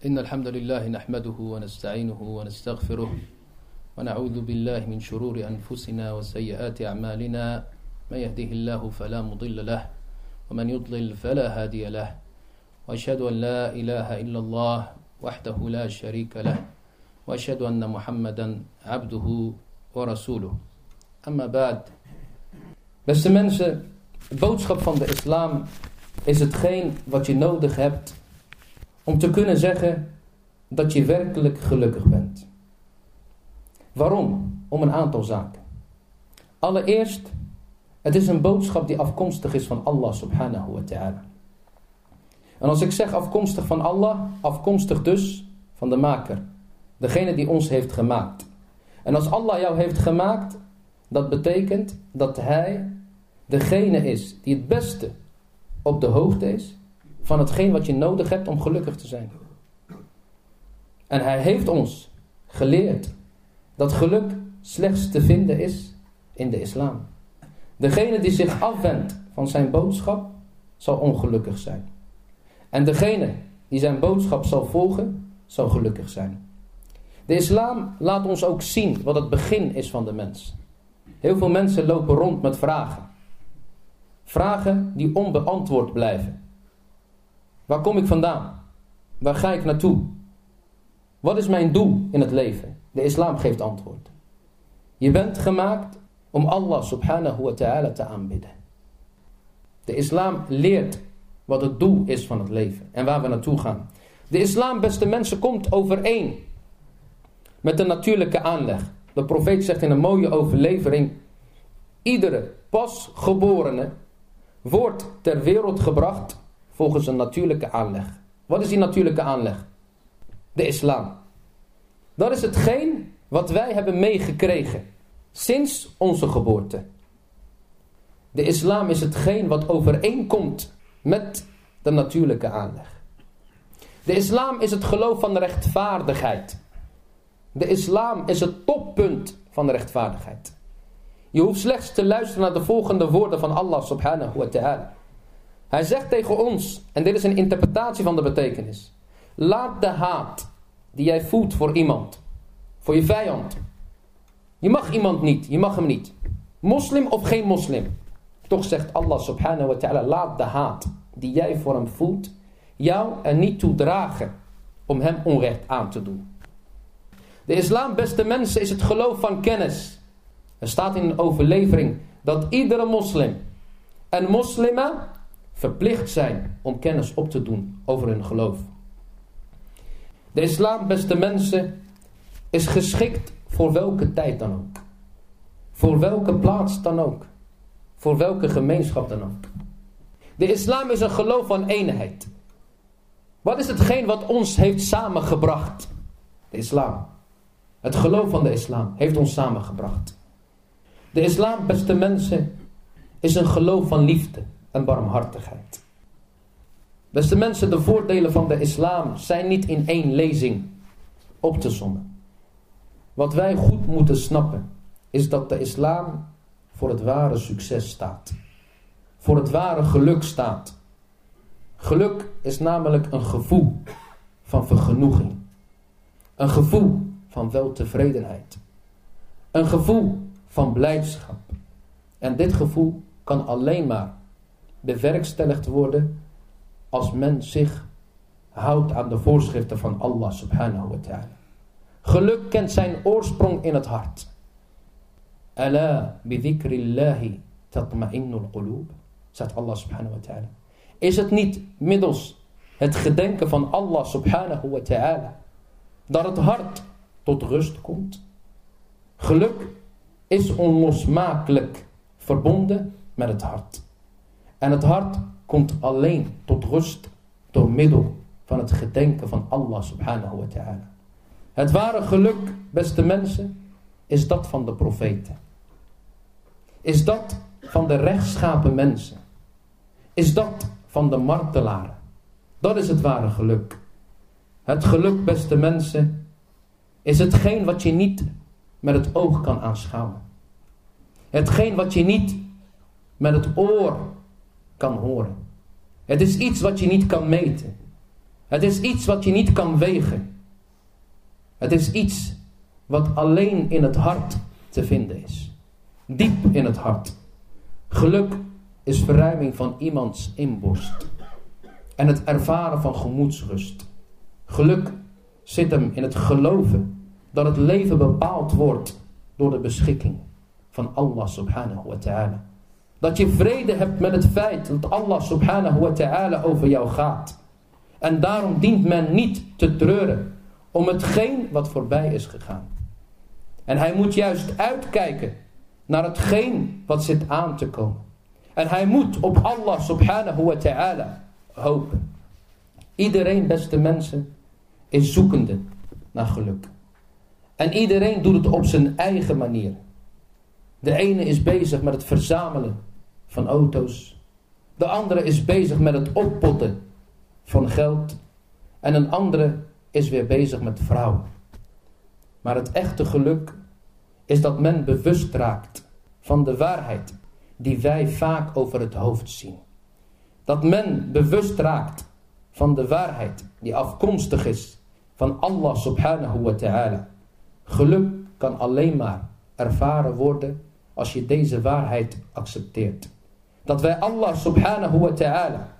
إن الحمد لله نحمده ونستعينه ونستغفره ونعوذ بالله من شرور أنفسنا وسيئات أعمالنا. من يهده الله فلا مضل له ومن يضلل فلا هادي له. وأشهد أن لا إله إلا الله وحده لا شريك له وأشهد أن محمدا عبده ورسوله. أما بعد Beste mensen, de boodschap van de islam is hetgeen wat je nodig hebt om te kunnen zeggen dat je werkelijk gelukkig bent. Waarom? Om een aantal zaken. Allereerst, het is een boodschap die afkomstig is van Allah subhanahu wa ta'ala. En als ik zeg afkomstig van Allah, afkomstig dus van de maker. Degene die ons heeft gemaakt. En als Allah jou heeft gemaakt, dat betekent dat hij degene is die het beste op de hoogte is van hetgeen wat je nodig hebt om gelukkig te zijn. En hij heeft ons geleerd dat geluk slechts te vinden is in de islam. Degene die zich afwendt van zijn boodschap zal ongelukkig zijn. En degene die zijn boodschap zal volgen, zal gelukkig zijn. De islam laat ons ook zien wat het begin is van de mens. Heel veel mensen lopen rond met vragen. Vragen die onbeantwoord blijven. Waar kom ik vandaan? Waar ga ik naartoe? Wat is mijn doel in het leven? De islam geeft antwoord. Je bent gemaakt om Allah subhanahu wa ta'ala te aanbidden. De islam leert wat het doel is van het leven en waar we naartoe gaan. De islam, beste mensen, komt overeen met de natuurlijke aanleg. De profeet zegt in een mooie overlevering: iedere pasgeborene wordt ter wereld gebracht volgens een natuurlijke aanleg. Wat is die natuurlijke aanleg? De islam. Dat is hetgeen wat wij hebben meegekregen sinds onze geboorte. De islam is hetgeen wat overeenkomt met de natuurlijke aanleg. De islam is het geloof van rechtvaardigheid. De islam is het toppunt van de rechtvaardigheid. Je hoeft slechts te luisteren naar de volgende woorden van Allah subhanahu wa ta'ala. Hij zegt tegen ons, en dit is een interpretatie van de betekenis. Laat de haat die jij voelt voor iemand, voor je vijand. Je mag iemand niet, je mag hem niet. Moslim of geen moslim. Toch zegt Allah subhanahu wa ta'ala, laat de haat die jij voor hem voelt, jou er niet toe dragen om hem onrecht aan te doen. De islam, beste mensen, is het geloof van kennis. Er staat in een overlevering dat iedere moslim en moslima verplicht zijn om kennis op te doen over hun geloof. De islam, beste mensen, is geschikt voor welke tijd dan ook. Voor welke plaats dan ook. Voor welke gemeenschap dan ook. De islam is een geloof van eenheid. Wat is hetgeen wat ons heeft samengebracht? De islam. Het geloof van de islam heeft ons samengebracht. De islam, beste mensen, is een geloof van liefde en barmhartigheid. Beste mensen, de voordelen van de islam zijn niet in één lezing op te sommen. Wat wij goed moeten snappen, is dat de islam voor het ware succes staat. Voor het ware geluk staat. Geluk is namelijk een gevoel van vergenoeging. Een gevoel van weltevredenheid. Een gevoel van blijdschap. En dit gevoel kan alleen maar bewerkstelligd worden als men zich houdt aan de voorschriften van Allah subhanahu wa ta'ala. Geluk kent zijn oorsprong in het hart. Ala bidhikrillahi tatma'innul qulub. Zegt Allah subhanahu wa ta'ala. Is het niet middels het gedenken van Allah subhanahu wa ta'ala dat het hart tot rust komt? Geluk is onlosmakelijk verbonden met het hart. En het hart komt alleen tot rust door middel van het gedenken van Allah subhanahu wa ta'ala. Het ware geluk, beste mensen, is dat van de profeten. Is dat van de rechtschapen mensen. Is dat van de martelaren. Dat is het ware geluk. Het geluk, beste mensen, is hetgeen wat je niet met het oog kan aanschouwen. Hetgeen wat je niet met het oor kan horen. Het is iets wat je niet kan meten. Het is iets wat je niet kan wegen. Het is iets wat alleen in het hart te vinden is. Diep in het hart. Geluk is verruiming van iemands inborst. En het ervaren van gemoedsrust. Geluk zit hem in het geloven dat het leven bepaald wordt door de beschikking van Allah subhanahu wa ta'ala. Dat je vrede hebt met het feit dat Allah subhanahu wa ta'ala over jou gaat. En daarom dient men niet te treuren om hetgeen wat voorbij is gegaan. En hij moet juist uitkijken naar hetgeen wat zit aan te komen. En hij moet op Allah subhanahu wa ta'ala hopen. Iedereen, beste mensen, is zoekende naar geluk. En iedereen doet het op zijn eigen manier. De ene is bezig met het verzamelen van auto's. De andere is bezig met het oppotten van geld. En een andere is weer bezig met vrouwen. Maar het echte geluk is dat men bewust raakt van de waarheid die wij vaak over het hoofd zien. Dat men bewust raakt van de waarheid die afkomstig is van Allah subhanahu wa ta'ala. Geluk kan alleen maar ervaren worden als je deze waarheid accepteert. Dat wij Allah subhanahu wa ta'ala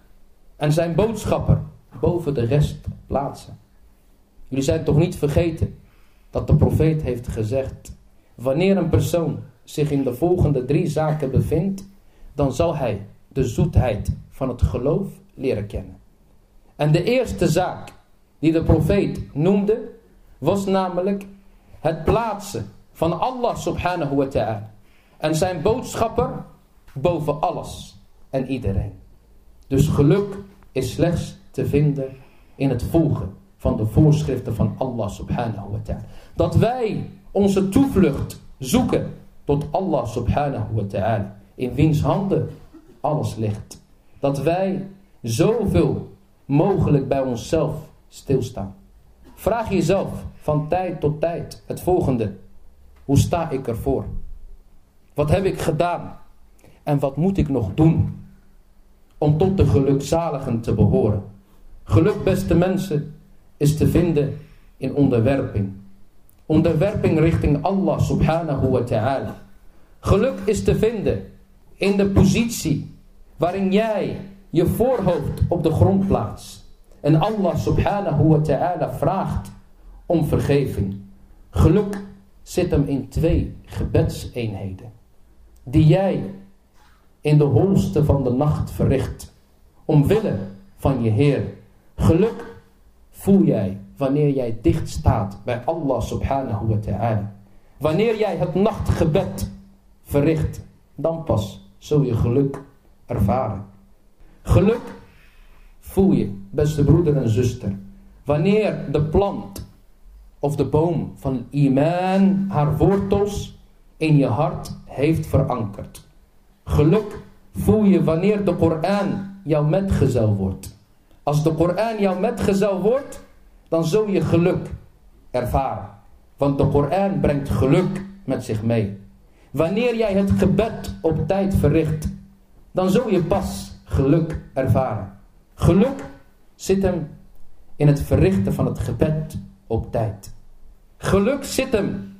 en zijn boodschapper boven de rest plaatsen. Jullie zijn toch niet vergeten dat de profeet heeft gezegd, wanneer een persoon zich in de volgende drie zaken bevindt, dan zal hij de zoetheid van het geloof leren kennen. En de eerste zaak die de profeet noemde, was namelijk het plaatsen van Allah subhanahu wa ta'ala en zijn boodschapper boven alles en iedereen. Dus geluk is slechts te vinden in het volgen van de voorschriften van Allah subhanahu wa ta'ala. Dat wij onze toevlucht zoeken tot Allah subhanahu wa ta'ala. In wiens handen alles ligt. Dat wij zoveel mogelijk bij onszelf stilstaan. Vraag jezelf van tijd tot tijd het volgende. Hoe sta ik ervoor? Wat heb ik gedaan? En wat moet ik nog doen om tot de gelukzaligen te behoren? Geluk, beste mensen, is te vinden in onderwerping. Onderwerping richting Allah subhanahu wa ta'ala. Geluk is te vinden in de positie waarin jij je voorhoofd op de grond plaatst. En Allah subhanahu wa ta'ala vraagt om vergeving. Geluk zit hem in twee gebedseenheden. Die jij in de holste van de nacht verricht. Omwille van je Heer. Geluk voel jij wanneer jij dicht staat bij Allah subhanahu wa ta'ala. Wanneer jij het nachtgebed verricht, dan pas zul je geluk ervaren. Geluk voel je, beste broeder en zuster, wanneer de plant of de boom van iman haar wortels in je hart heeft verankerd. Geluk voel je wanneer de Koran jouw metgezel wordt. Als de Koran jouw metgezel wordt, dan zul je geluk ervaren. Want de Koran brengt geluk met zich mee. Wanneer jij het gebed op tijd verricht, dan zul je pas geluk ervaren. Geluk zit hem in het verrichten van het gebed op tijd. Geluk zit hem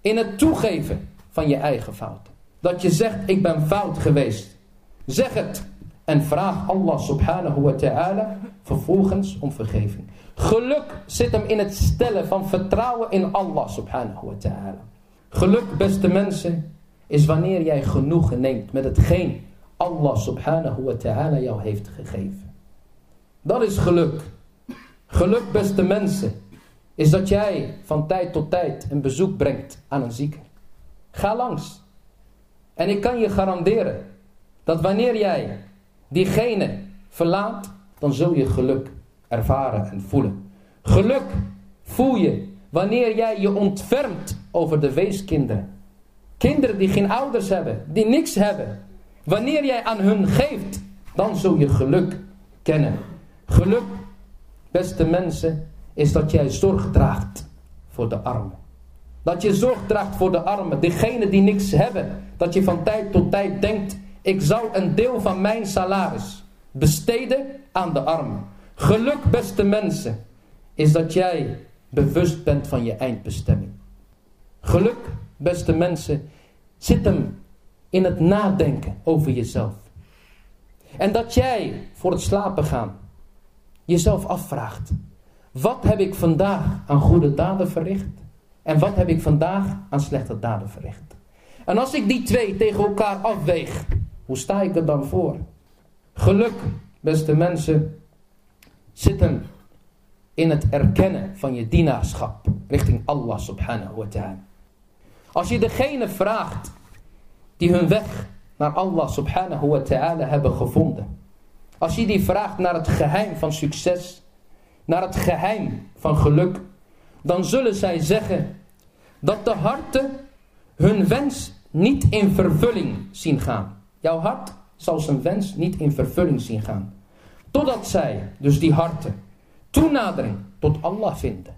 in het toegeven van je eigen fouten. Dat je zegt, ik ben fout geweest. Zeg het en vraag Allah subhanahu wa ta'ala vervolgens om vergeving. Geluk zit hem in het stellen van vertrouwen in Allah subhanahu wa ta'ala. Geluk, beste mensen, is wanneer jij genoegen neemt met hetgeen Allah subhanahu wa ta'ala jou heeft gegeven. Dat is geluk. Geluk, beste mensen, is dat jij van tijd tot tijd een bezoek brengt aan een zieke. Ga langs. En ik kan je garanderen dat wanneer jij diegene verlaat, dan zul je geluk ervaren en voelen. Geluk voel je wanneer jij je ontfermt over de weeskinderen. Kinderen die geen ouders hebben, die niks hebben. Wanneer jij aan hun geeft, dan zul je geluk kennen. Geluk, beste mensen, is dat jij zorg draagt voor de armen. Dat je zorg draagt voor de armen, degenen die niks hebben. Dat je van tijd tot tijd denkt, ik zou een deel van mijn salaris besteden aan de armen. Geluk, beste mensen, is dat jij bewust bent van je eindbestemming. Geluk, beste mensen, zit hem in het nadenken over jezelf. En dat jij voor het slapen gaan jezelf afvraagt: wat heb ik vandaag aan goede daden verricht? En wat heb ik vandaag aan slechte daden verricht? En als ik die twee tegen elkaar afweeg, hoe sta ik er dan voor? Geluk, beste mensen, zit hem in het erkennen van je dienaarschap richting Allah subhanahu wa ta'ala. Als je degene vraagt die hun weg naar Allah subhanahu wa ta'ala hebben gevonden. Als je die vraagt naar het geheim van succes, naar het geheim van geluk, dan zullen zij zeggen dat de harten hun wens niet in vervulling zien gaan. Jouw hart zal zijn wens niet in vervulling zien gaan. Totdat zij, dus die harten, toenadering tot Allah vinden.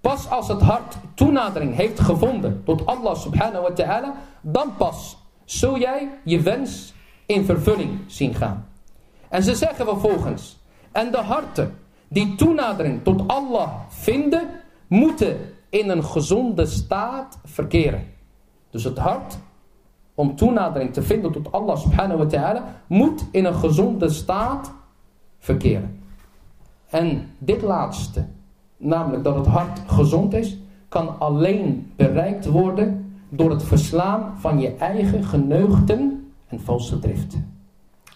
Pas als het hart toenadering heeft gevonden tot Allah subhanahu wa ta'ala, dan pas zul jij je wens in vervulling zien gaan. En ze zeggen vervolgens, en de harten die toenadering tot Allah vinden, moeten in een gezonde staat verkeren. Dus het hart, om toenadering te vinden tot Allah subhanahu wa ta'ala, moet in een gezonde staat verkeren. En dit laatste, namelijk dat het hart gezond is, kan alleen bereikt worden door het verslaan van je eigen geneugten en valse driften.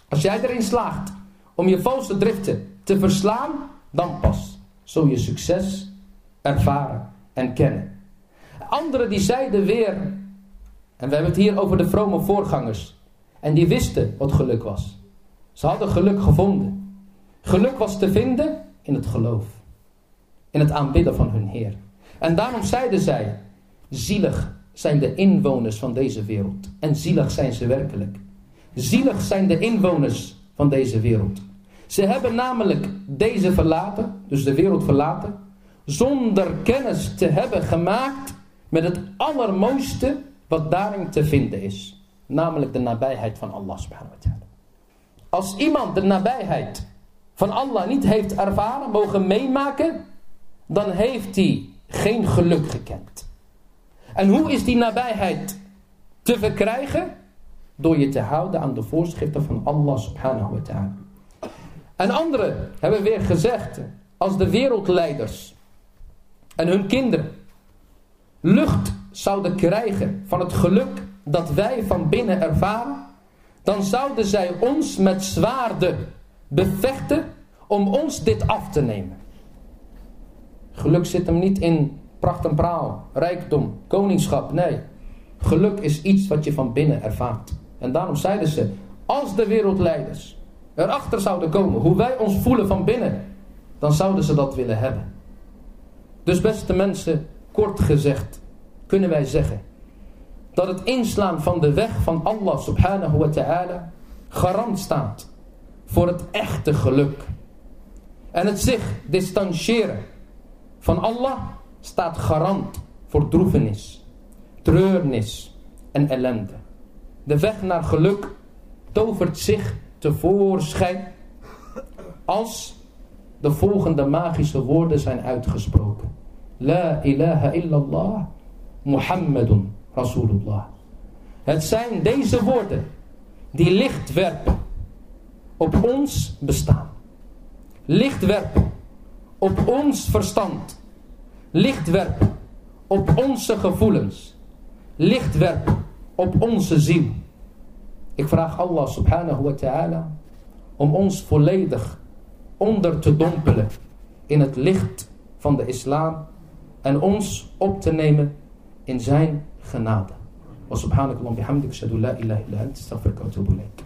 Als jij erin slaagt om je valse driften te verslaan, dan pas zul je succes ervaren en kennen. Anderen die zeiden weer, en we hebben het hier over de vrome voorgangers, en die wisten wat geluk was. Ze hadden geluk gevonden. Geluk was te vinden in het geloof, in het aanbidden van hun Heer. En daarom zeiden zij, zielig zijn de inwoners van deze wereld. En zielig zijn ze werkelijk. Zielig zijn de inwoners van deze wereld. Ze hebben namelijk deze verlaten, dus de wereld verlaten, zonder kennis te hebben gemaakt met het allermooiste wat daarin te vinden is. Namelijk de nabijheid van Allah subhanahu wa ta'ala. Als iemand de nabijheid van Allah niet heeft ervaren, mogen meemaken, dan heeft hij geen geluk gekend. En hoe is die nabijheid te verkrijgen? Door je te houden aan de voorschriften van Allah subhanahu wa ta'ala. En anderen hebben weer gezegd, als de wereldleiders en hun kinderen lucht zouden krijgen van het geluk dat wij van binnen ervaren, dan zouden zij ons met zwaarden bevechten om ons dit af te nemen. Geluk zit hem niet in pracht en praal, rijkdom, koningschap. Nee, geluk is iets wat je van binnen ervaart. En daarom zeiden ze, als de wereldleiders erachter zouden komen hoe wij ons voelen van binnen, dan zouden ze dat willen hebben. Dus beste mensen, kort gezegd, kunnen wij zeggen dat het inslaan van de weg van Allah subhanahu wa ta'ala garant staat voor het echte geluk. En het zich distancieren van Allah staat garant voor droevenis, treurnis en ellende. De weg naar geluk tovert zich tevoorschijn als de volgende magische woorden zijn uitgesproken. La ilaha illallah Muhammadun Rasulullah. Het zijn deze woorden die licht werpen op ons bestaan. Licht werpen op ons verstand. Licht werpen op onze gevoelens. Licht werpen op onze ziel. Ik vraag Allah subhanahu wa ta'ala om ons volledig onder te dompelen in het licht van de islam en ons op te nemen in zijn genade. Wa subhanakallah bihamdik shadu la ilaha illa anta astaghfiruka wa atubu ilayk.